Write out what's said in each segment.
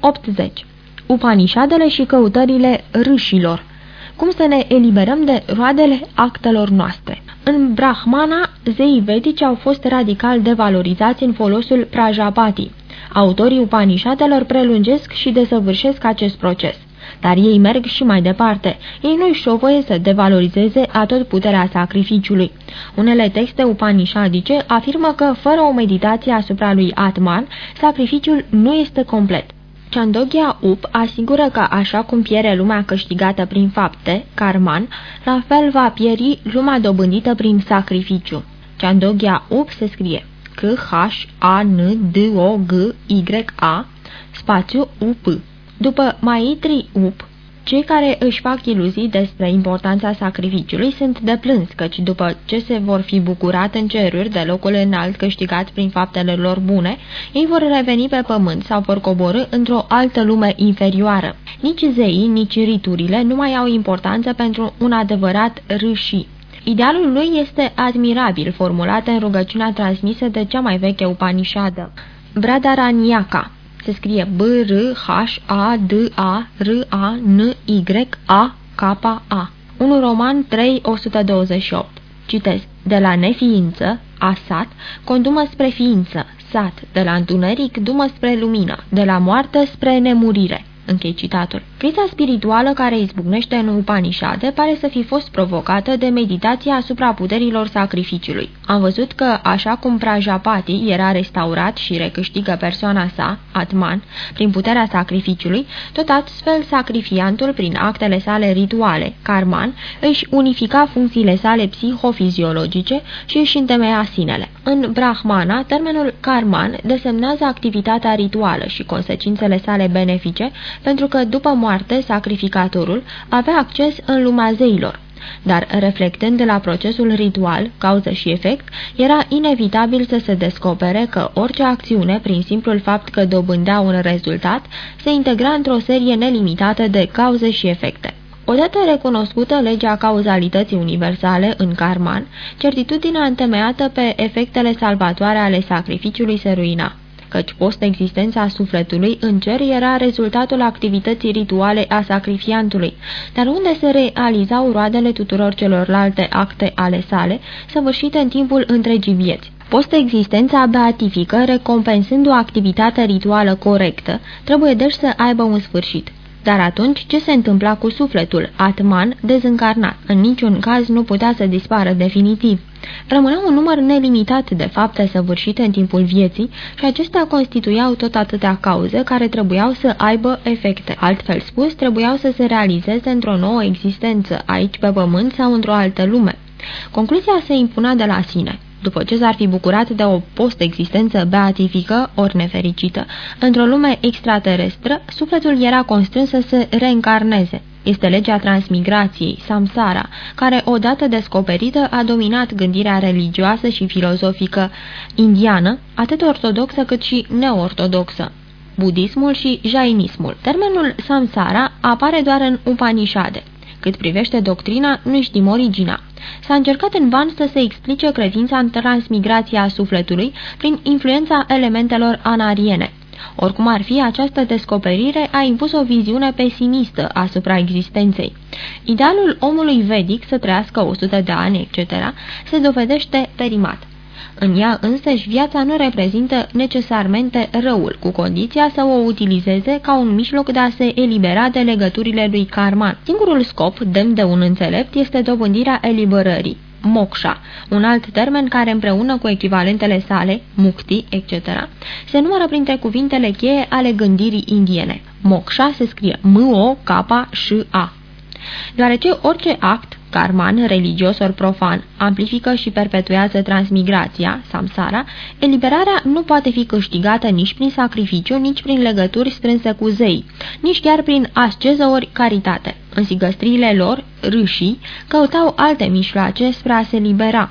80. Upanishadele și căutările râșilor. Cum să ne eliberăm de roadele actelor noastre? În Brahmana, zeii vedici au fost radical devalorizați în folosul Prajapati. Autorii Upanishadelor prelungesc și desăvârșesc acest proces. Dar ei merg și mai departe. Ei nu își o voie să devalorizeze atot puterea sacrificiului. Unele texte upanishadice afirmă că, fără o meditație asupra lui Atman, sacrificiul nu este complet. Chandogya Up asigură că așa cum piere lumea câștigată prin fapte, karman, la fel va pieri lumea dobândită prin sacrificiu. Chandogya Up se scrie K-H-A-N-D-O-G-Y-A spațiu U-P. După Maitri Up, cei care își fac iluzii despre importanța sacrificiului sunt de plâns, căci după ce se vor fi bucurat în ceruri de locul înalt câștigat prin faptele lor bune, ei vor reveni pe pământ sau vor coborâ într-o altă lume inferioară. Nici zeii, nici riturile nu mai au importanță pentru un adevărat râși. Idealul lui este admirabil, formulat în rugăciunea transmisă de cea mai veche Upanishadă. Bradaraniaka se scrie B-R-H-A-D-A-R-A-N-Y-A-K-A. Un roman 3-128. Citez. De la neființă, asat, condumă spre ființă, sat, de la întuneric, dumă spre lumină, de la moarte spre nemurire. Închei citatul. Criza spirituală care izbucnește în Upanishade pare să fi fost provocată de meditația asupra puterilor sacrificiului. Am văzut că, așa cum Prajapati era restaurat și recâștigă persoana sa, Atman, prin puterea sacrificiului, tot astfel sacrifiantul, prin actele sale rituale, Karman, își unifica funcțiile sale psihofiziologice și își întemeia sinele. În Brahmana, termenul Karman desemnează activitatea rituală și consecințele sale benefice pentru că după moarte sacrificatorul avea acces în lumea zeilor. Dar reflectând de la procesul ritual, cauză și efect, era inevitabil să se descopere că orice acțiune, prin simplul fapt că dobândea un rezultat, se integra într-o serie nelimitată de cauze și efecte. Odată recunoscută legea cauzalității universale în Karman, certitudinea întemeiată pe efectele salvatoare ale sacrificiului se ruina căci post-existența sufletului în cer era rezultatul activității rituale a sacrifiantului, dar unde se realizau roadele tuturor celorlalte acte ale sale, săvârșite în timpul întregii vieți. Post-existența beatifică, recompensând o activitate rituală corectă, trebuie deci să aibă un sfârșit. Dar atunci ce se întâmpla cu sufletul, atman, dezîncarnat? În niciun caz nu putea să dispară definitiv. Rămânea un număr nelimitat de fapte săvârșite în timpul vieții și acestea constituiau tot atâtea cauze care trebuiau să aibă efecte. Altfel spus, trebuiau să se realizeze într-o nouă existență, aici pe pământ sau într-o altă lume. Concluzia se impunea de la sine. După ce s-ar fi bucurat de o post-existență beatifică, ori nefericită, într-o lume extraterestră, sufletul era constrâns să se reîncarneze. Este legea transmigrației, samsara, care, odată descoperită, a dominat gândirea religioasă și filozofică indiană, atât ortodoxă cât și neortodoxă budismul și jainismul. Termenul samsara apare doar în Upanishade. Cât privește doctrina, nu știm originea. S-a încercat în van să se explice credința în transmigrația sufletului prin influența elementelor anariene. Oricum ar fi, această descoperire a impus o viziune pesimistă asupra existenței. Idealul omului vedic să trăiască 100 de ani, etc., se dovedește perimat. În ea însăși viața nu reprezintă necesarmente răul, cu condiția să o utilizeze ca un mijloc de a se elibera de legăturile lui Karman. Singurul scop, demn de un înțelept, este dobândirea eliberării moksha, un alt termen care împreună cu echivalentele sale, mukti, etc., se numără printre cuvintele cheie ale gândirii indiene. Moksha se scrie M-O-K-S-A. Deoarece orice act, karman, religios ori profan, amplifică și perpetuează transmigrația, samsara, eliberarea nu poate fi câștigată nici prin sacrificiu, nici prin legături strânse cu zei, nici chiar prin asceză ori caritate. În sigăstriile lor, râșii, căutau alte mișloace spre a se libera.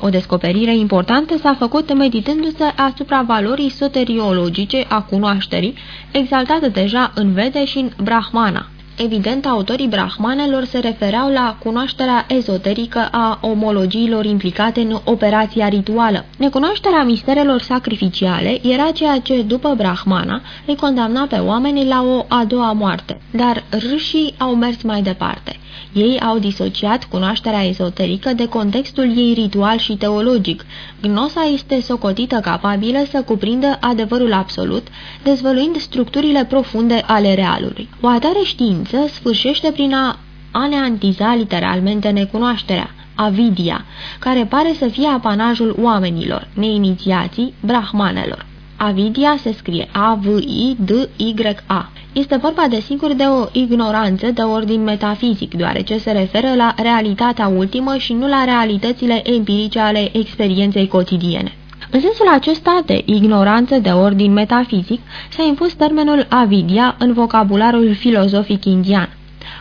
O descoperire importantă s-a făcut meditându-se asupra valorii soteriologice a cunoașterii, exaltată deja în Vede și în Brahmana. Evident, autorii brahmanelor se refereau la cunoașterea ezoterică a omologiilor implicate în operația rituală. Necunoașterea misterelor sacrificiale era ceea ce, după brahmana, îi condamna pe oameni la o a doua moarte. Dar râșii au mers mai departe. Ei au disociat cunoașterea ezoterică de contextul ei ritual și teologic. Gnosa este socotită capabilă să cuprindă adevărul absolut, dezvăluind structurile profunde ale realului. O atare știință sfârșește prin a aneantiza literalmente necunoașterea, avidia, care pare să fie apanajul oamenilor, neinițiații, brahmanelor. Avidia se scrie A-V-I-D-Y-A. Este vorba desigur de o ignoranță de ordin metafizic, deoarece se referă la realitatea ultimă și nu la realitățile empirice ale experienței cotidiene. În sensul acesta de ignoranță de ordin metafizic s-a impus termenul avidia în vocabularul filozofic indian.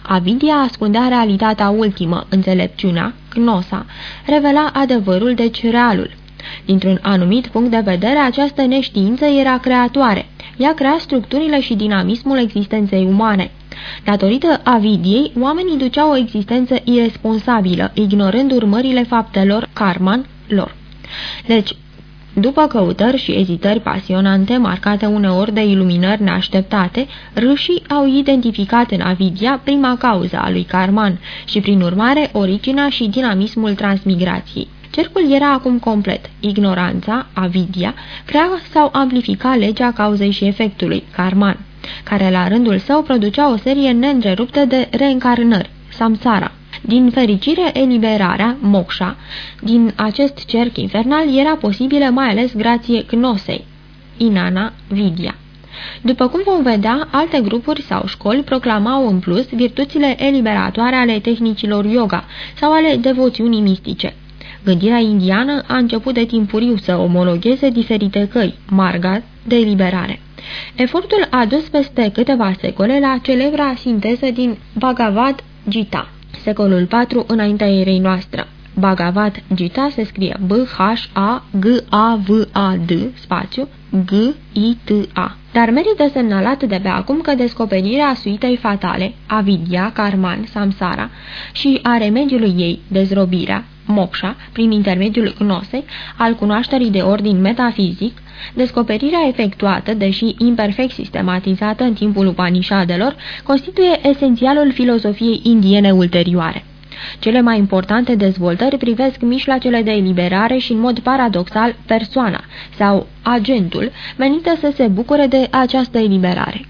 Avidia ascundea realitatea ultimă, înțelepciunea, gnosa, revela adevărul deci realul. Dintr-un anumit punct de vedere, această neștiință era creatoare. Ea crea structurile și dinamismul existenței umane. Datorită avidiei, oamenii duceau o existență irresponsabilă, ignorând urmările faptelor karman lor. Deci, după căutări și ezitări pasionante, marcate uneori de iluminări neașteptate, râșii au identificat în avidia prima cauză a lui Karman și, prin urmare, originea și dinamismul transmigrației. Cercul era acum complet. Ignoranța, avidia, crea sau amplifica legea cauzei și efectului, karman, care la rândul său producea o serie neîntreruptă de reîncarnări, samsara. Din fericire, eliberarea, moksha, din acest cerc infernal era posibilă mai ales grație gnosei, inana, vidia. După cum vom vedea, alte grupuri sau școli proclamau în plus virtuțile eliberatoare ale tehnicilor yoga sau ale devoțiunii mistice. Gândirea indiană a început de timpuriu să omologheze diferite căi, marga, de eliberare. Efortul a dus peste câteva secole la celebra sinteză din Bhagavad Gita, secolul 4 înaintea erei noastră. Bhagavad Gita se scrie B-H-A-G-A-V-A-D, spațiu, G-I-T-A. Dar merită semnalat de pe acum că descoperirea suitei fatale, avidia, karman, samsara și a remediului ei, dezrobirea, moksha, prin intermediul gnosei, al cunoașterii de ordin metafizic, descoperirea efectuată, deși imperfect sistematizată în timpul Upanishadelor, constituie esențialul filozofiei indiene ulterioare. Cele mai importante dezvoltări privesc mișlacele de eliberare și, în mod paradoxal, persoana sau agentul menită să se bucure de această eliberare.